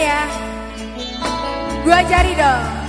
ya. Gua cari dong.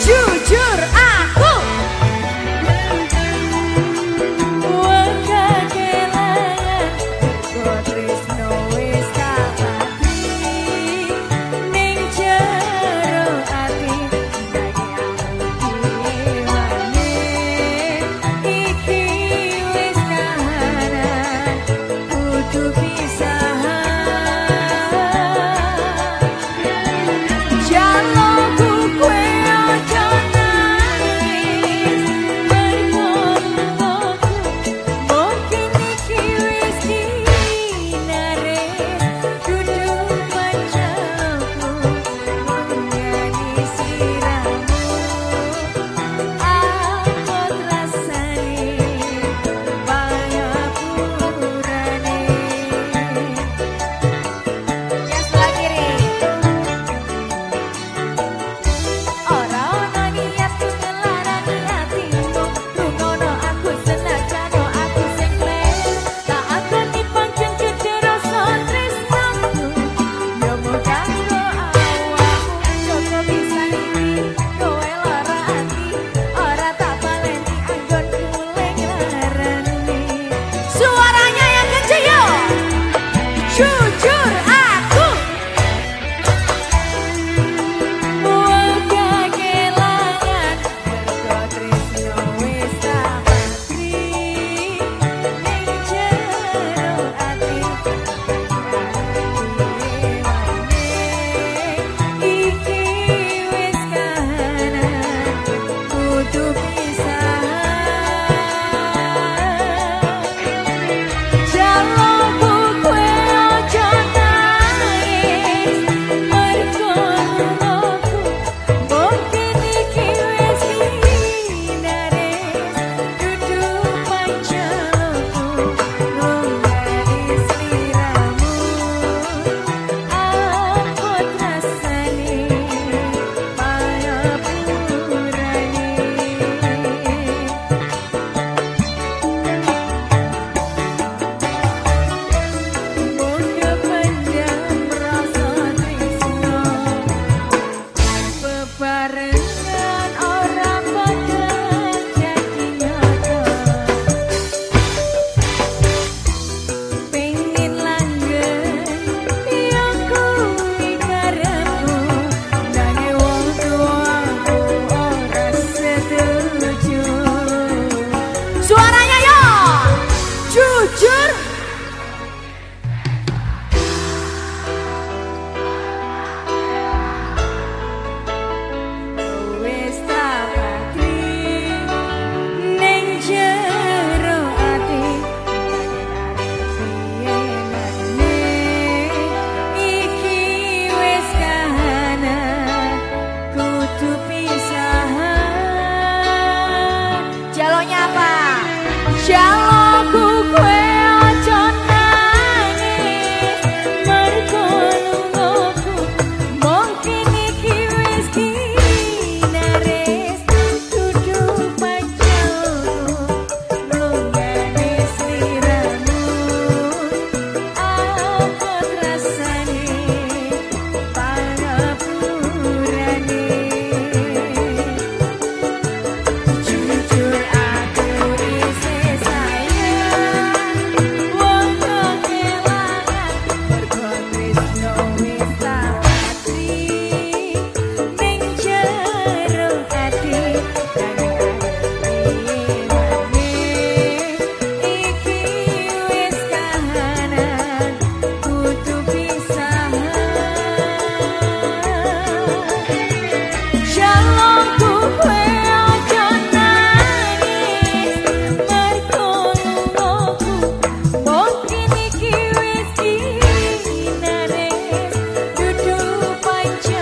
jujur, jujur. change.